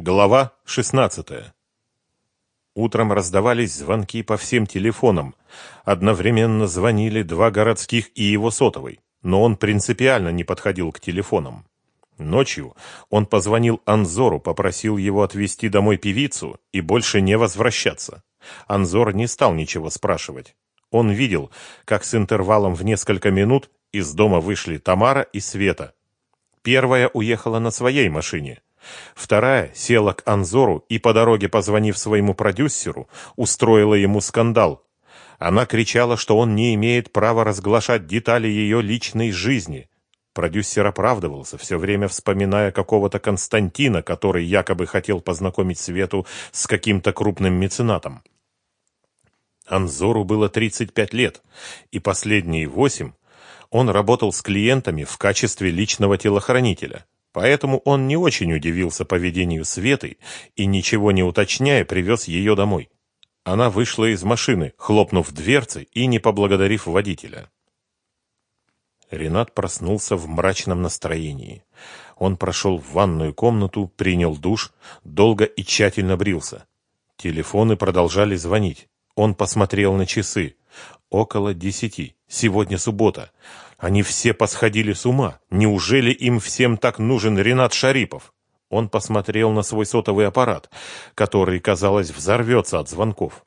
Глава 16. Утром раздавались звонки по всем телефонам. Одновременно звонили два городских и его сотовый, но он принципиально не подходил к телефонам. Ночью он позвонил Анзору, попросил его отвезти домой певицу и больше не возвращаться. Анзор не стал ничего спрашивать. Он видел, как с интервалом в несколько минут из дома вышли Тамара и Света. Первая уехала на своей машине – Вторая села к Анзору и по дороге, позвонив своему продюсеру, устроила ему скандал. Она кричала, что он не имеет права разглашать детали ее личной жизни. Продюсер оправдывался, все время вспоминая какого-то Константина, который якобы хотел познакомить Свету с каким-то крупным меценатом. Анзору было 35 лет, и последние восемь он работал с клиентами в качестве личного телохранителя. Поэтому он не очень удивился поведению Светы и, ничего не уточняя, привез ее домой. Она вышла из машины, хлопнув дверцы и не поблагодарив водителя. Ренат проснулся в мрачном настроении. Он прошел в ванную комнату, принял душ, долго и тщательно брился. Телефоны продолжали звонить. Он посмотрел на часы. Около десяти. Сегодня суббота. Они все посходили с ума. Неужели им всем так нужен Ренат Шарипов? Он посмотрел на свой сотовый аппарат, который, казалось, взорвется от звонков.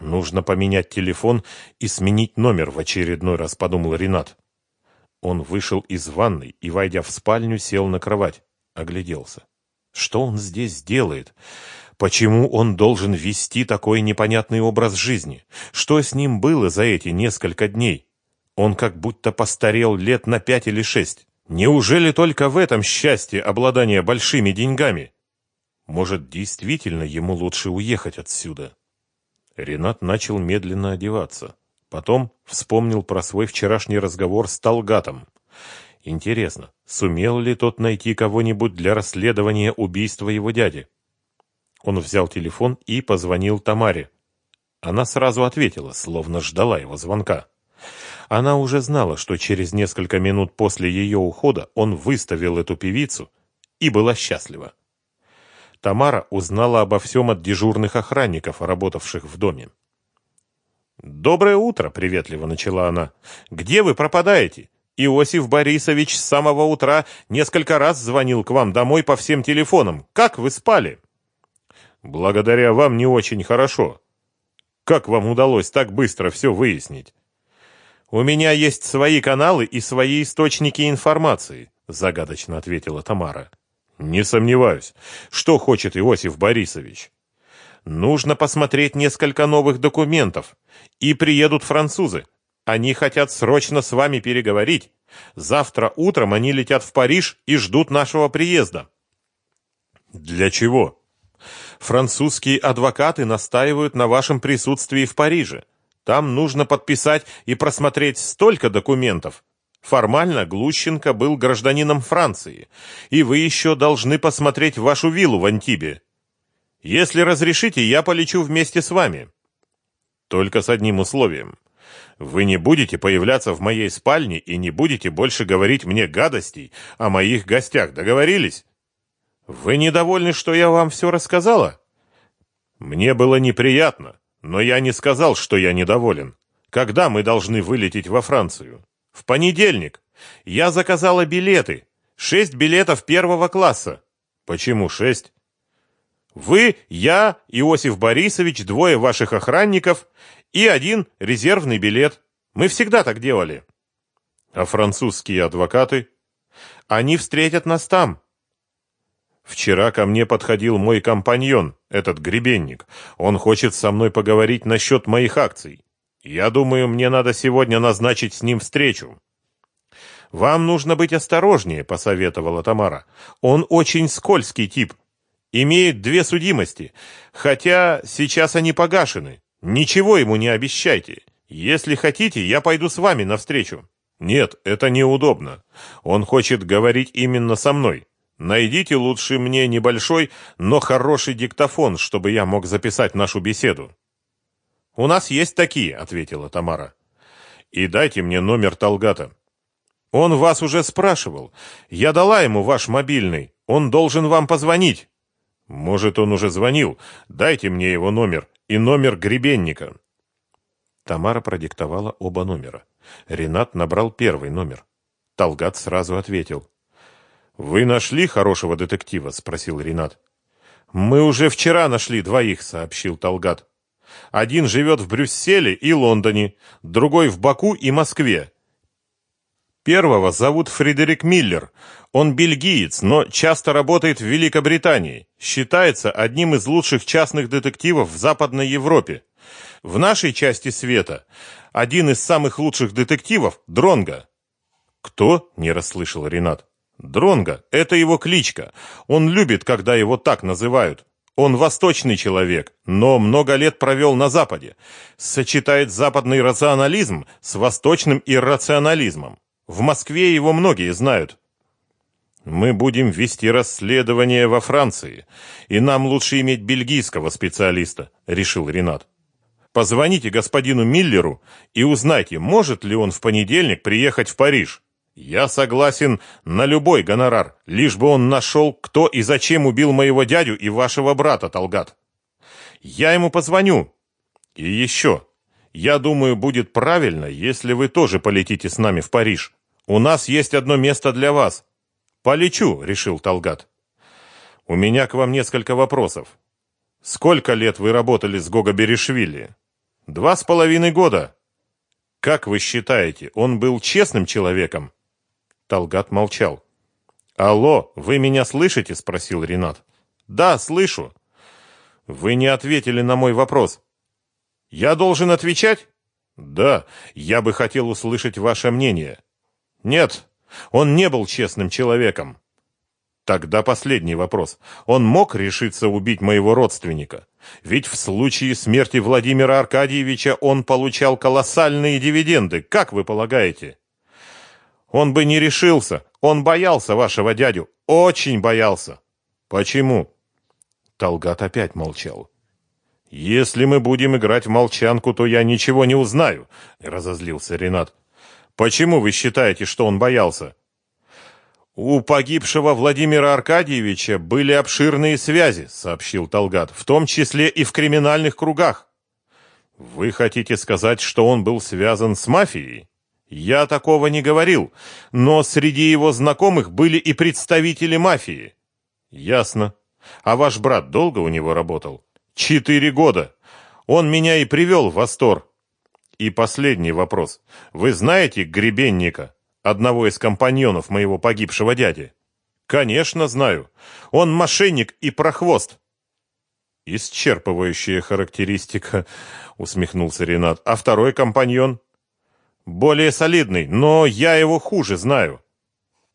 Нужно поменять телефон и сменить номер в очередной раз, подумал Ренат. Он вышел из ванной и, войдя в спальню, сел на кровать. Огляделся. Что он здесь делает? Почему он должен вести такой непонятный образ жизни? Что с ним было за эти несколько дней? Он как будто постарел лет на пять или шесть. Неужели только в этом счастье обладания большими деньгами? Может, действительно ему лучше уехать отсюда? Ренат начал медленно одеваться. Потом вспомнил про свой вчерашний разговор с Талгатом. Интересно, сумел ли тот найти кого-нибудь для расследования убийства его дяди? Он взял телефон и позвонил Тамаре. Она сразу ответила, словно ждала его звонка. Она уже знала, что через несколько минут после ее ухода он выставил эту певицу и была счастлива. Тамара узнала обо всем от дежурных охранников, работавших в доме. «Доброе утро!» — приветливо начала она. «Где вы пропадаете? Иосиф Борисович с самого утра несколько раз звонил к вам домой по всем телефонам. Как вы спали?» «Благодаря вам не очень хорошо. Как вам удалось так быстро все выяснить?» «У меня есть свои каналы и свои источники информации», — загадочно ответила Тамара. «Не сомневаюсь. Что хочет Иосиф Борисович?» «Нужно посмотреть несколько новых документов. И приедут французы. Они хотят срочно с вами переговорить. Завтра утром они летят в Париж и ждут нашего приезда». «Для чего?» «Французские адвокаты настаивают на вашем присутствии в Париже. Там нужно подписать и просмотреть столько документов. Формально Глущенко был гражданином Франции, и вы еще должны посмотреть вашу виллу в Антибе. Если разрешите, я полечу вместе с вами. Только с одним условием. Вы не будете появляться в моей спальне и не будете больше говорить мне гадостей о моих гостях. Договорились? Вы недовольны, что я вам все рассказала? Мне было неприятно. Но я не сказал, что я недоволен. Когда мы должны вылететь во Францию? В понедельник. Я заказала билеты. Шесть билетов первого класса. Почему шесть? Вы, я, Иосиф Борисович, двое ваших охранников и один резервный билет. Мы всегда так делали. А французские адвокаты? Они встретят нас там. Вчера ко мне подходил мой компаньон, этот гребенник. Он хочет со мной поговорить насчет моих акций. Я думаю, мне надо сегодня назначить с ним встречу. Вам нужно быть осторожнее, посоветовала Тамара. Он очень скользкий тип. Имеет две судимости, хотя сейчас они погашены. Ничего ему не обещайте. Если хотите, я пойду с вами навстречу. Нет, это неудобно. Он хочет говорить именно со мной. Найдите лучше мне небольшой, но хороший диктофон, чтобы я мог записать нашу беседу. У нас есть такие, ответила Тамара. И дайте мне номер Талгата. Он вас уже спрашивал. Я дала ему ваш мобильный. Он должен вам позвонить. Может, он уже звонил. Дайте мне его номер и номер гребенника. Тамара продиктовала оба номера. Ренат набрал первый номер. Талгат сразу ответил. «Вы нашли хорошего детектива?» — спросил Ренат. «Мы уже вчера нашли двоих», — сообщил Талгат. «Один живет в Брюсселе и Лондоне, другой в Баку и Москве. Первого зовут Фредерик Миллер. Он бельгиец, но часто работает в Великобритании. Считается одним из лучших частных детективов в Западной Европе. В нашей части света один из самых лучших детективов – Дронга. «Кто?» – не расслышал Ренат. «Дронга – это его кличка. Он любит, когда его так называют. Он восточный человек, но много лет провел на Западе. Сочетает западный рационализм с восточным иррационализмом. В Москве его многие знают. Мы будем вести расследование во Франции, и нам лучше иметь бельгийского специалиста, решил Ренат. Позвоните господину Миллеру и узнайте, может ли он в понедельник приехать в Париж. Я согласен на любой гонорар, лишь бы он нашел, кто и зачем убил моего дядю и вашего брата, Талгат. Я ему позвоню. И еще, я думаю, будет правильно, если вы тоже полетите с нами в Париж. У нас есть одно место для вас. Полечу, решил Талгат. У меня к вам несколько вопросов. Сколько лет вы работали с Гога Берешвили? Два с половиной года. Как вы считаете, он был честным человеком? Талгат молчал. Алло, вы меня слышите? спросил Ренат. Да, слышу. Вы не ответили на мой вопрос. Я должен отвечать? Да, я бы хотел услышать ваше мнение. Нет, он не был честным человеком. Тогда последний вопрос. Он мог решиться убить моего родственника? Ведь в случае смерти Владимира Аркадьевича он получал колоссальные дивиденды, как вы полагаете? Он бы не решился. Он боялся вашего дядю. Очень боялся. Почему? Талгат опять молчал. Если мы будем играть в молчанку, то я ничего не узнаю, разозлился Ренат. Почему вы считаете, что он боялся? У погибшего Владимира Аркадьевича были обширные связи, сообщил Талгат, в том числе и в криминальных кругах. Вы хотите сказать, что он был связан с мафией? Я такого не говорил, но среди его знакомых были и представители мафии. Ясно. А ваш брат долго у него работал? Четыре года. Он меня и привел в восторг. И последний вопрос. Вы знаете Гребенника, одного из компаньонов моего погибшего дяди? Конечно, знаю. Он мошенник и прохвост. Исчерпывающая характеристика, усмехнулся Ренат. А второй компаньон? Более солидный, но я его хуже знаю.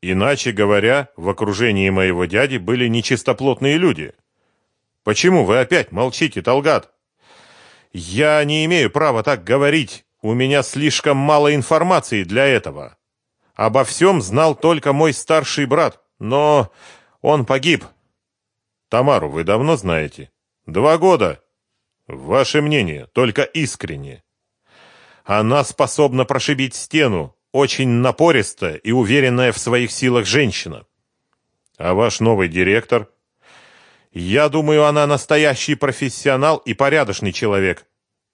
Иначе говоря, в окружении моего дяди были нечистоплотные люди. Почему вы опять молчите, Талгат? Я не имею права так говорить. У меня слишком мало информации для этого. Обо всем знал только мой старший брат, но он погиб. Тамару вы давно знаете? Два года. Ваше мнение, только искренне. Она способна прошибить стену, очень напористая и уверенная в своих силах женщина. А ваш новый директор? Я думаю, она настоящий профессионал и порядочный человек.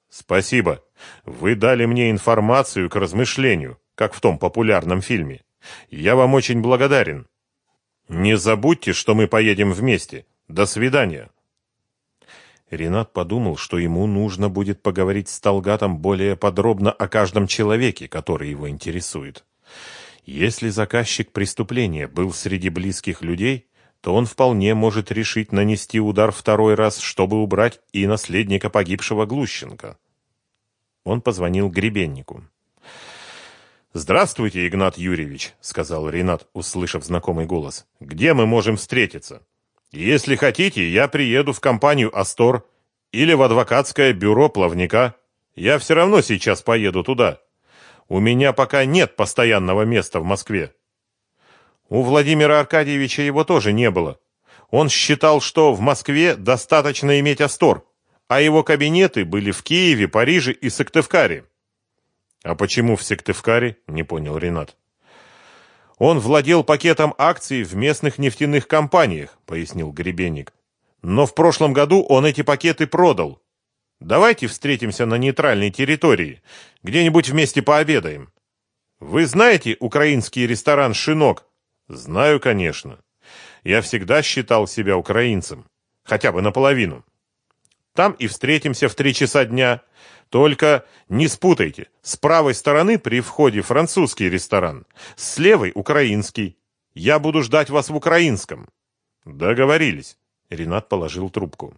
Спасибо. Вы дали мне информацию к размышлению, как в том популярном фильме. Я вам очень благодарен. Не забудьте, что мы поедем вместе. До свидания. Ренат подумал, что ему нужно будет поговорить с Талгатом более подробно о каждом человеке, который его интересует. Если заказчик преступления был среди близких людей, то он вполне может решить нанести удар второй раз, чтобы убрать и наследника погибшего Глущенко. Он позвонил гребеннику. «Здравствуйте, Игнат Юрьевич», — сказал Ренат, услышав знакомый голос. «Где мы можем встретиться? Если хотите, я приеду в компанию «Астор» или в адвокатское бюро «Плавника». Я все равно сейчас поеду туда. У меня пока нет постоянного места в Москве». У Владимира Аркадьевича его тоже не было. Он считал, что в Москве достаточно иметь Астор, а его кабинеты были в Киеве, Париже и Сыктывкаре. А почему в Сыктывкаре? Не понял Ренат. Он владел пакетом акций в местных нефтяных компаниях, пояснил Гребенник. Но в прошлом году он эти пакеты продал. Давайте встретимся на нейтральной территории, где-нибудь вместе пообедаем. Вы знаете украинский ресторан «Шинок»? Знаю, конечно. Я всегда считал себя украинцем. Хотя бы наполовину. Там и встретимся в три часа дня. Только не спутайте. С правой стороны при входе французский ресторан, с левой украинский. Я буду ждать вас в украинском. Договорились. Ренат положил трубку.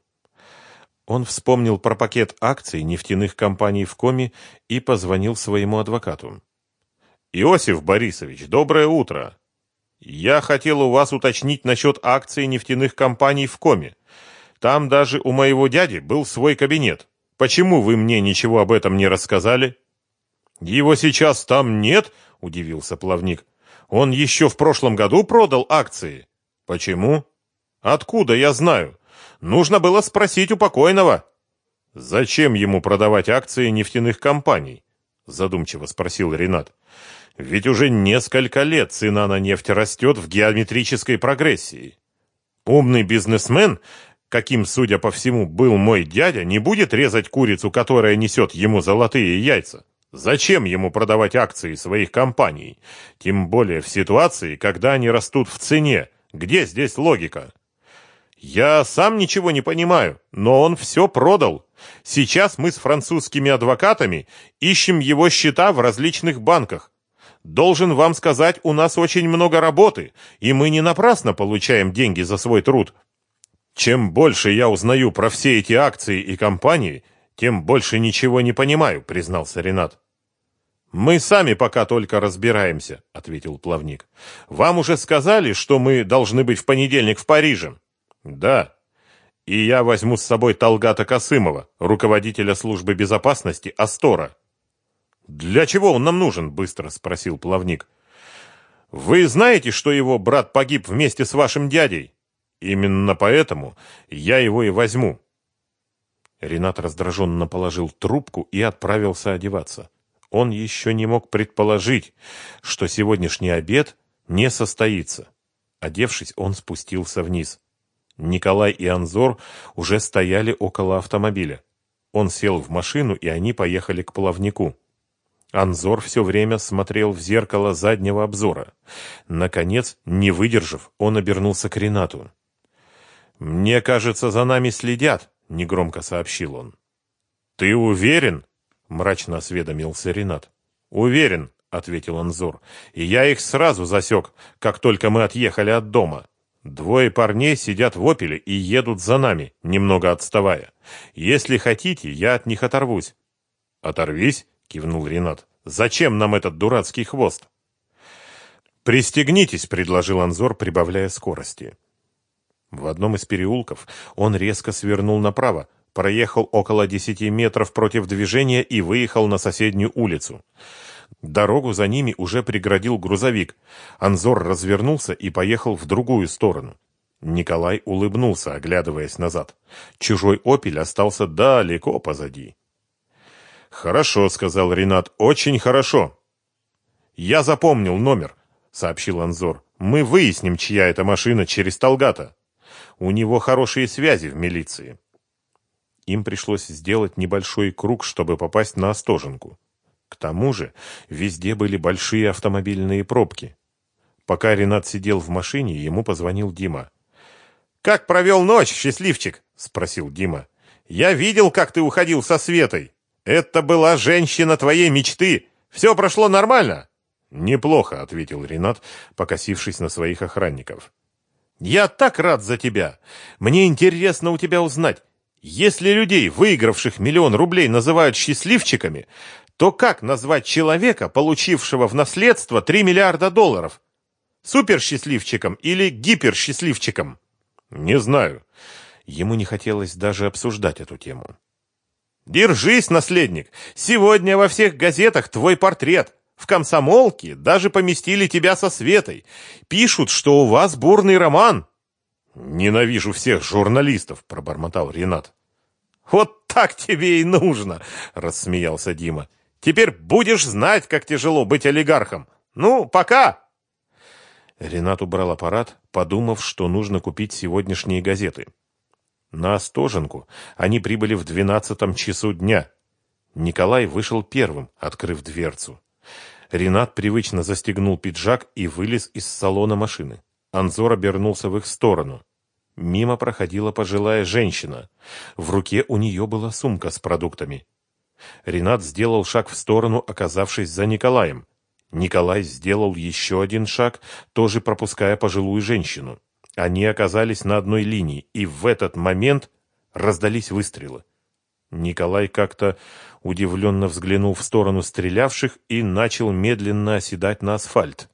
Он вспомнил про пакет акций нефтяных компаний в Коме и позвонил своему адвокату. Иосиф Борисович, доброе утро. Я хотел у вас уточнить насчет акций нефтяных компаний в Коме. Там даже у моего дяди был свой кабинет. Почему вы мне ничего об этом не рассказали? Его сейчас там нет, удивился плавник. Он еще в прошлом году продал акции. Почему? Откуда я знаю? Нужно было спросить у покойного. Зачем ему продавать акции нефтяных компаний? задумчиво спросил Ренат. Ведь уже несколько лет цена на нефть растет в геометрической прогрессии. Умный бизнесмен каким, судя по всему, был мой дядя, не будет резать курицу, которая несет ему золотые яйца. Зачем ему продавать акции своих компаний? Тем более в ситуации, когда они растут в цене. Где здесь логика? Я сам ничего не понимаю, но он все продал. Сейчас мы с французскими адвокатами ищем его счета в различных банках. Должен вам сказать, у нас очень много работы, и мы не напрасно получаем деньги за свой труд. Чем больше я узнаю про все эти акции и компании, тем больше ничего не понимаю, признался Ренат. Мы сами пока только разбираемся, ответил плавник. Вам уже сказали, что мы должны быть в понедельник в Париже? Да. И я возьму с собой Талгата Касымова, руководителя службы безопасности Астора. Для чего он нам нужен? быстро спросил плавник. Вы знаете, что его брат погиб вместе с вашим дядей? Именно поэтому я его и возьму. Ренат раздраженно положил трубку и отправился одеваться. Он еще не мог предположить, что сегодняшний обед не состоится. Одевшись, он спустился вниз. Николай и Анзор уже стояли около автомобиля. Он сел в машину, и они поехали к плавнику. Анзор все время смотрел в зеркало заднего обзора. Наконец, не выдержав, он обернулся к Ренату. «Мне кажется, за нами следят», — негромко сообщил он. «Ты уверен?» — мрачно осведомился Ренат. «Уверен», — ответил Анзор. «И я их сразу засек, как только мы отъехали от дома. Двое парней сидят в «Опеле» и едут за нами, немного отставая. Если хотите, я от них оторвусь». «Оторвись», — кивнул Ренат. «Зачем нам этот дурацкий хвост?» «Пристегнитесь», — предложил Анзор, прибавляя скорости. В одном из переулков он резко свернул направо, проехал около десяти метров против движения и выехал на соседнюю улицу. Дорогу за ними уже преградил грузовик. Анзор развернулся и поехал в другую сторону. Николай улыбнулся, оглядываясь назад. Чужой «Опель» остался далеко позади. «Хорошо», — сказал Ренат, — «очень хорошо». «Я запомнил номер», — сообщил Анзор. «Мы выясним, чья это машина через Талгата». У него хорошие связи в милиции. Им пришлось сделать небольшой круг, чтобы попасть на Остоженку. К тому же везде были большие автомобильные пробки. Пока Ренат сидел в машине, ему позвонил Дима. «Как провел ночь, счастливчик?» — спросил Дима. «Я видел, как ты уходил со Светой. Это была женщина твоей мечты. Все прошло нормально?» «Неплохо», — ответил Ренат, покосившись на своих охранников. Я так рад за тебя. Мне интересно у тебя узнать, если людей, выигравших миллион рублей, называют счастливчиками, то как назвать человека, получившего в наследство 3 миллиарда долларов? Суперсчастливчиком или гиперсчастливчиком? Не знаю. Ему не хотелось даже обсуждать эту тему. Держись, наследник. Сегодня во всех газетах твой портрет. В комсомолке даже поместили тебя со Светой. Пишут, что у вас бурный роман. Ненавижу всех журналистов, пробормотал Ренат. Вот так тебе и нужно, рассмеялся Дима. Теперь будешь знать, как тяжело быть олигархом. Ну, пока. Ренат убрал аппарат, подумав, что нужно купить сегодняшние газеты. На Остоженку они прибыли в двенадцатом часу дня. Николай вышел первым, открыв дверцу. Ренат привычно застегнул пиджак и вылез из салона машины. Анзор обернулся в их сторону. Мимо проходила пожилая женщина. В руке у нее была сумка с продуктами. Ренат сделал шаг в сторону, оказавшись за Николаем. Николай сделал еще один шаг, тоже пропуская пожилую женщину. Они оказались на одной линии, и в этот момент раздались выстрелы. Николай как-то удивленно взглянул в сторону стрелявших и начал медленно оседать на асфальт.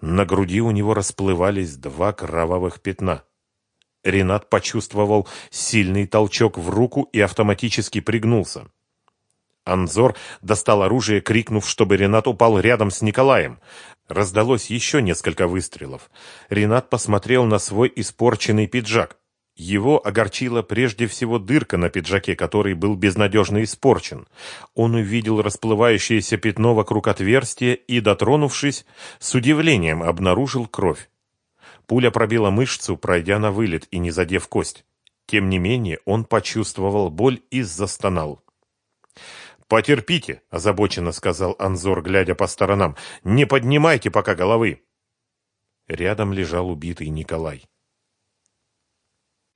На груди у него расплывались два кровавых пятна. Ренат почувствовал сильный толчок в руку и автоматически пригнулся. Анзор достал оружие, крикнув, чтобы Ренат упал рядом с Николаем. Раздалось еще несколько выстрелов. Ренат посмотрел на свой испорченный пиджак. Его огорчила прежде всего дырка на пиджаке, который был безнадежно испорчен. Он увидел расплывающееся пятно вокруг отверстия и, дотронувшись, с удивлением обнаружил кровь. Пуля пробила мышцу, пройдя на вылет и не задев кость. Тем не менее, он почувствовал боль и застонал. «Потерпите», — озабоченно сказал Анзор, глядя по сторонам. «Не поднимайте пока головы». Рядом лежал убитый Николай.